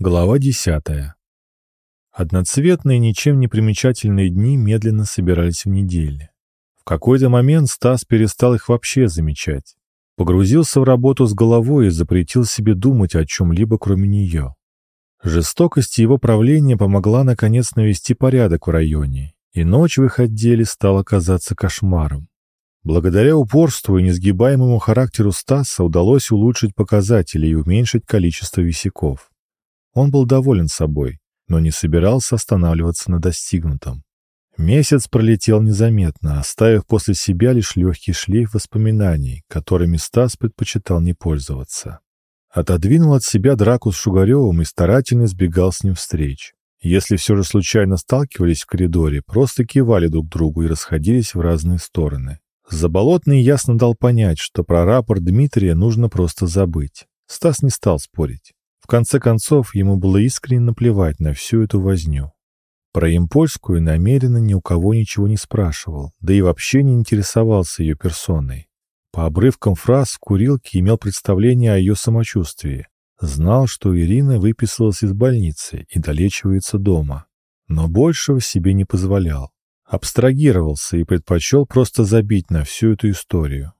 Глава десятая. Одноцветные, ничем не примечательные дни медленно собирались в недели. В какой-то момент Стас перестал их вообще замечать. Погрузился в работу с головой и запретил себе думать о чем-либо, кроме нее. Жестокость его правления помогла наконец навести порядок в районе, и ночь в их отделе стала казаться кошмаром. Благодаря упорству и несгибаемому характеру Стаса удалось улучшить показатели и уменьшить количество висяков. Он был доволен собой, но не собирался останавливаться на достигнутом. Месяц пролетел незаметно, оставив после себя лишь легкий шлейф воспоминаний, которыми Стас предпочитал не пользоваться. Отодвинул от себя драку с Шугаревым и старательно избегал с ним встреч. Если все же случайно сталкивались в коридоре, просто кивали друг другу и расходились в разные стороны. Заболотный ясно дал понять, что про рапорт Дмитрия нужно просто забыть. Стас не стал спорить конце концов, ему было искренне наплевать на всю эту возню. Про Импольскую намеренно ни у кого ничего не спрашивал, да и вообще не интересовался ее персоной. По обрывкам фраз в курилке имел представление о ее самочувствии. Знал, что Ирина выписалась из больницы и долечивается дома. Но большего себе не позволял. Абстрагировался и предпочел просто забить на всю эту историю.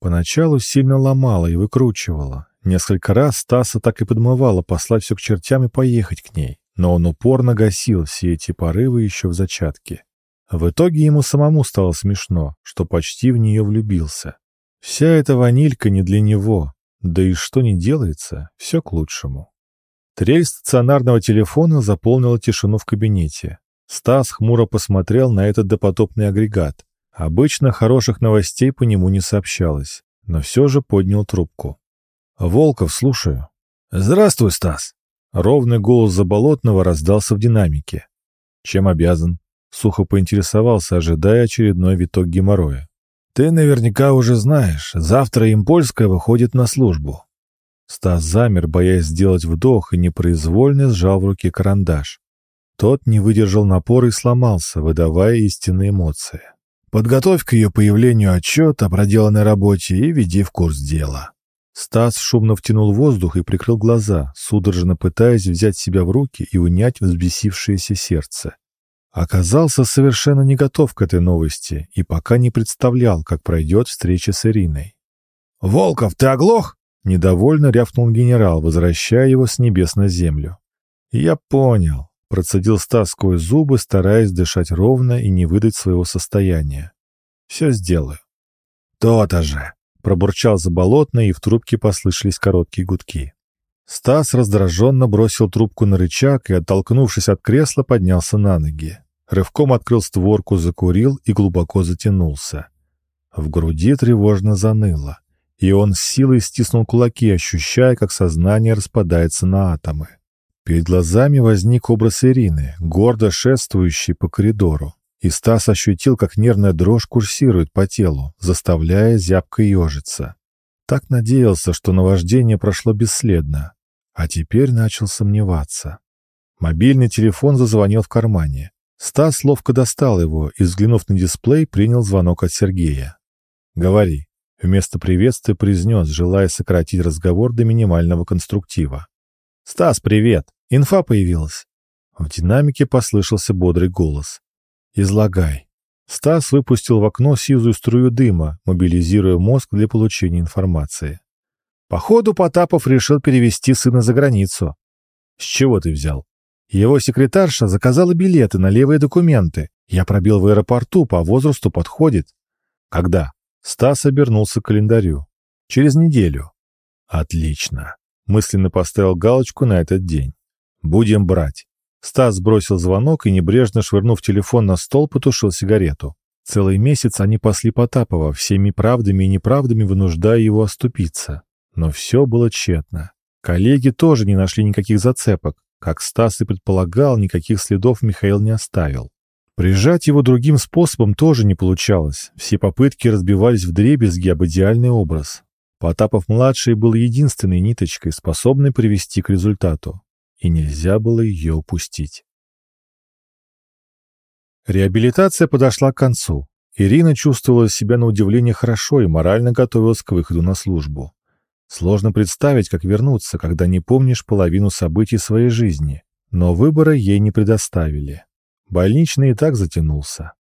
Поначалу сильно ломало и выкручивало, Несколько раз Стаса так и подмывало послать все к чертям и поехать к ней, но он упорно гасил все эти порывы еще в зачатке. В итоге ему самому стало смешно, что почти в нее влюбился. Вся эта ванилька не для него, да и что не делается, все к лучшему. Трель стационарного телефона заполнила тишину в кабинете. Стас хмуро посмотрел на этот допотопный агрегат. Обычно хороших новостей по нему не сообщалось, но все же поднял трубку. «Волков, слушаю». «Здравствуй, Стас!» Ровный голос Заболотного раздался в динамике. «Чем обязан?» Сухо поинтересовался, ожидая очередной виток геморроя. «Ты наверняка уже знаешь, завтра Импольская выходит на службу». Стас замер, боясь сделать вдох, и непроизвольно сжал в руке карандаш. Тот не выдержал напора и сломался, выдавая истинные эмоции. «Подготовь к ее появлению отчет о проделанной работе и веди в курс дела». Стас шумно втянул воздух и прикрыл глаза, судорожно пытаясь взять себя в руки и унять взбесившееся сердце. Оказался совершенно не готов к этой новости и пока не представлял, как пройдет встреча с Ириной. «Волков, ты оглох?» — недовольно рявкнул генерал, возвращая его с небес на землю. «Я понял», — процедил Стас сквозь зубы, стараясь дышать ровно и не выдать своего состояния. «Все сделаю». «То-то же!» Пробурчал заболотно, и в трубке послышались короткие гудки. Стас раздраженно бросил трубку на рычаг и, оттолкнувшись от кресла, поднялся на ноги. Рывком открыл створку, закурил и глубоко затянулся. В груди тревожно заныло, и он с силой стиснул кулаки, ощущая, как сознание распадается на атомы. Перед глазами возник образ Ирины, гордо шествующей по коридору и Стас ощутил, как нервная дрожь курсирует по телу, заставляя зябко ежиться. Так надеялся, что наваждение прошло бесследно, а теперь начал сомневаться. Мобильный телефон зазвонил в кармане. Стас ловко достал его и, взглянув на дисплей, принял звонок от Сергея. «Говори», — вместо приветствия произнес, желая сократить разговор до минимального конструктива. «Стас, привет! Инфа появилась!» В динамике послышался бодрый голос. «Излагай». Стас выпустил в окно сизую струю дыма, мобилизируя мозг для получения информации. Походу, Потапов решил перевести сына за границу. С чего ты взял? Его секретарша заказала билеты на левые документы. Я пробил в аэропорту, по возрасту подходит. Когда? Стас обернулся к календарю. Через неделю. Отлично. Мысленно поставил галочку на этот день. Будем брать. Стас бросил звонок и, небрежно швырнув телефон на стол, потушил сигарету. Целый месяц они пасли Потапова, всеми правдами и неправдами вынуждая его оступиться. Но все было тщетно. Коллеги тоже не нашли никаких зацепок. Как Стас и предполагал, никаких следов Михаил не оставил. Прижать его другим способом тоже не получалось. Все попытки разбивались в дребезги об идеальный образ. Потапов-младший был единственной ниточкой, способной привести к результату и нельзя было ее упустить. Реабилитация подошла к концу. Ирина чувствовала себя на удивление хорошо и морально готовилась к выходу на службу. Сложно представить, как вернуться, когда не помнишь половину событий своей жизни. Но выбора ей не предоставили. Больничный и так затянулся.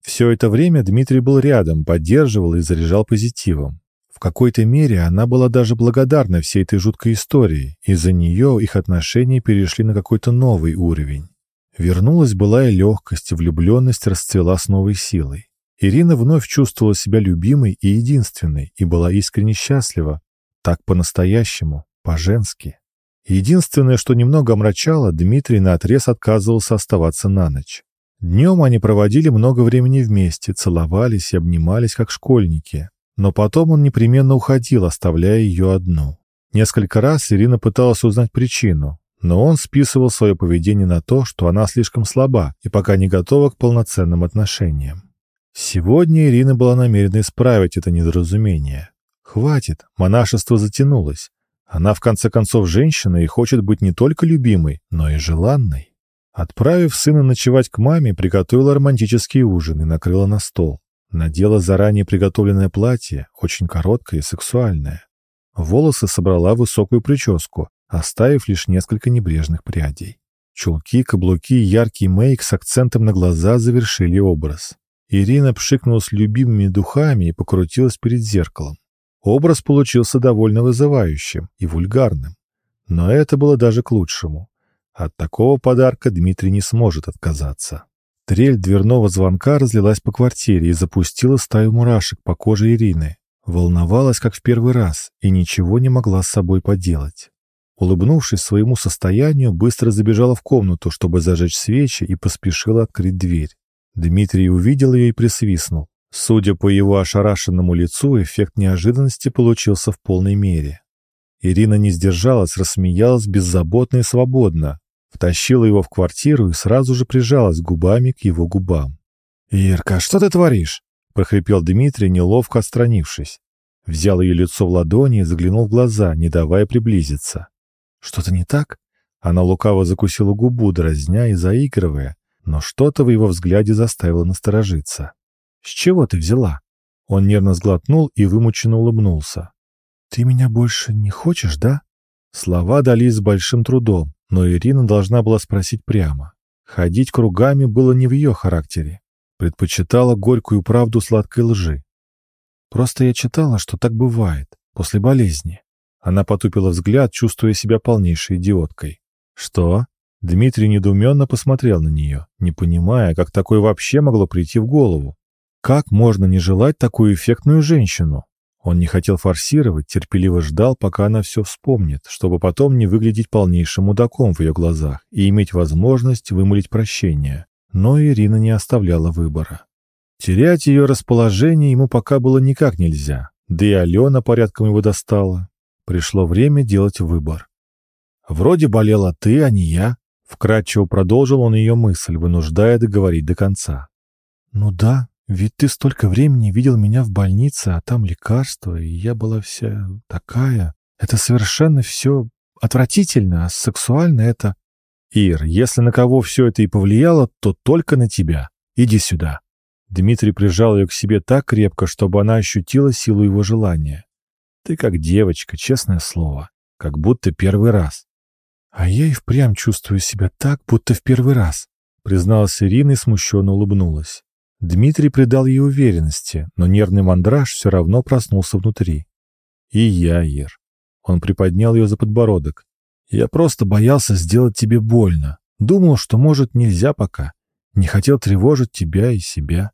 Все это время Дмитрий был рядом, поддерживал и заряжал позитивом. Какой-то мере она была даже благодарна всей этой жуткой истории, из-за нее их отношения перешли на какой-то новый уровень. Вернулась была и легкость, влюбленность расцвела с новой силой. Ирина вновь чувствовала себя любимой и единственной, и была искренне счастлива. Так по-настоящему, по-женски. Единственное, что немного омрачало, Дмитрий наотрез отказывался оставаться на ночь. Днем они проводили много времени вместе, целовались и обнимались, как школьники. Но потом он непременно уходил, оставляя ее одну. Несколько раз Ирина пыталась узнать причину, но он списывал свое поведение на то, что она слишком слаба и пока не готова к полноценным отношениям. Сегодня Ирина была намерена исправить это недоразумение. Хватит, монашество затянулось. Она в конце концов женщина и хочет быть не только любимой, но и желанной. Отправив сына ночевать к маме, приготовила романтический ужин и накрыла на стол. Надела заранее приготовленное платье, очень короткое и сексуальное. Волосы собрала высокую прическу, оставив лишь несколько небрежных прядей. Чулки, каблуки и яркий мейк с акцентом на глаза завершили образ. Ирина пшикнулась любимыми духами и покрутилась перед зеркалом. Образ получился довольно вызывающим и вульгарным. Но это было даже к лучшему. От такого подарка Дмитрий не сможет отказаться. Трель дверного звонка разлилась по квартире и запустила стаю мурашек по коже Ирины. Волновалась, как в первый раз, и ничего не могла с собой поделать. Улыбнувшись своему состоянию, быстро забежала в комнату, чтобы зажечь свечи, и поспешила открыть дверь. Дмитрий увидел ее и присвистнул. Судя по его ошарашенному лицу, эффект неожиданности получился в полной мере. Ирина не сдержалась, рассмеялась беззаботно и свободно, втащила его в квартиру и сразу же прижалась губами к его губам. «Ирка, что ты творишь?» — прохрипел Дмитрий, неловко отстранившись. Взял ее лицо в ладони и заглянул в глаза, не давая приблизиться. «Что-то не так?» Она лукаво закусила губу, дразня и заигрывая, но что-то в его взгляде заставило насторожиться. «С чего ты взяла?» Он нервно сглотнул и вымученно улыбнулся. «Ты меня больше не хочешь, да?» Слова дались с большим трудом, но Ирина должна была спросить прямо. Ходить кругами было не в ее характере. Предпочитала горькую правду сладкой лжи. Просто я читала, что так бывает, после болезни. Она потупила взгляд, чувствуя себя полнейшей идиоткой. «Что?» Дмитрий недоуменно посмотрел на нее, не понимая, как такое вообще могло прийти в голову. Как можно не желать такую эффектную женщину? Он не хотел форсировать, терпеливо ждал, пока она все вспомнит, чтобы потом не выглядеть полнейшим мудаком в ее глазах и иметь возможность вымолить прощение. Но Ирина не оставляла выбора. Терять ее расположение ему пока было никак нельзя, да и Алена порядком его достала. Пришло время делать выбор. «Вроде болела ты, а не я», — вкратчиво продолжил он ее мысль, вынуждая договорить до конца. «Ну да, ведь ты столько времени видел меня в больнице, а там лекарства, и я была вся такая. Это совершенно все отвратительно, а сексуально это... Ир, если на кого все это и повлияло, то только на тебя. Иди сюда. Дмитрий прижал ее к себе так крепко, чтобы она ощутила силу его желания. Ты как девочка, честное слово, как будто первый раз. А я и впрямь чувствую себя так, будто в первый раз, призналась Ирина и смущенно улыбнулась. Дмитрий придал ей уверенности, но нервный мандраж все равно проснулся внутри. «И я, Ир». Он приподнял ее за подбородок. «Я просто боялся сделать тебе больно. Думал, что, может, нельзя пока. Не хотел тревожить тебя и себя».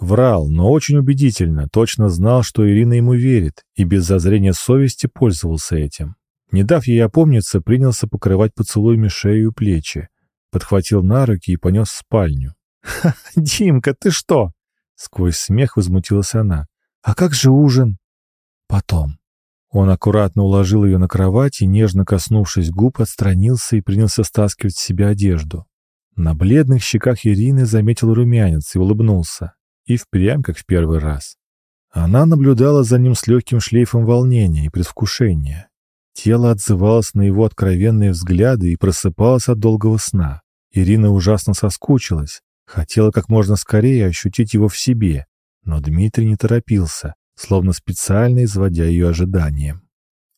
Врал, но очень убедительно, точно знал, что Ирина ему верит, и без зазрения совести пользовался этим. Не дав ей опомниться, принялся покрывать поцелуями шею и плечи, подхватил на руки и понес в спальню. «Ха, Димка, ты что?» Сквозь смех возмутилась она. «А как же ужин?» «Потом». Он аккуратно уложил ее на кровать и, нежно коснувшись губ, отстранился и принялся стаскивать с себя одежду. На бледных щеках Ирины заметил румянец и улыбнулся. И впрямь, как в первый раз. Она наблюдала за ним с легким шлейфом волнения и предвкушения. Тело отзывалось на его откровенные взгляды и просыпалось от долгого сна. Ирина ужасно соскучилась, Хотела как можно скорее ощутить его в себе, но Дмитрий не торопился, словно специально изводя ее ожиданием.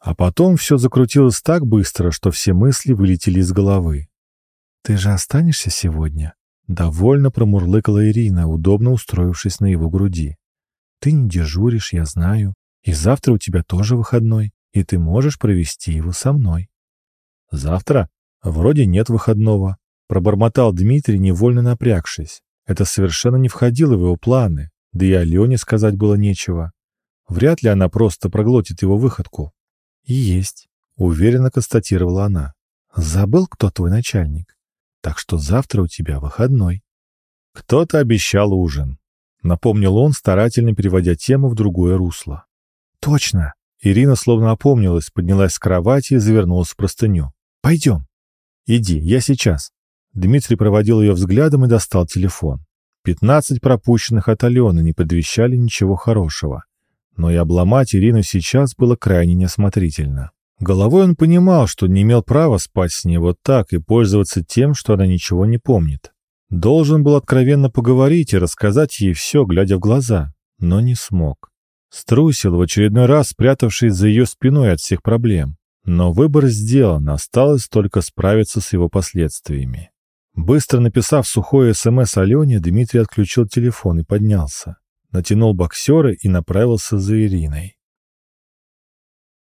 А потом все закрутилось так быстро, что все мысли вылетели из головы. «Ты же останешься сегодня?» Довольно промурлыкала Ирина, удобно устроившись на его груди. «Ты не дежуришь, я знаю, и завтра у тебя тоже выходной, и ты можешь провести его со мной». «Завтра? Вроде нет выходного», — пробормотал Дмитрий, невольно напрягшись. Это совершенно не входило в его планы, да и Алене сказать было нечего. Вряд ли она просто проглотит его выходку. «Есть», — уверенно констатировала она. «Забыл, кто твой начальник? Так что завтра у тебя выходной». «Кто-то обещал ужин», — напомнил он, старательно переводя тему в другое русло. «Точно!» Ирина словно опомнилась, поднялась с кровати и завернулась в простыню. «Пойдем». «Иди, я сейчас». Дмитрий проводил ее взглядом и достал телефон. Пятнадцать пропущенных от Алены не предвещали ничего хорошего но и обломать Ирину сейчас было крайне неосмотрительно. Головой он понимал, что не имел права спать с ней вот так и пользоваться тем, что она ничего не помнит. Должен был откровенно поговорить и рассказать ей все, глядя в глаза, но не смог. Струсил в очередной раз, спрятавшись за ее спиной от всех проблем. Но выбор сделан, осталось только справиться с его последствиями. Быстро написав сухое СМС Алене, Дмитрий отключил телефон и поднялся натянул боксеры и направился за Ириной.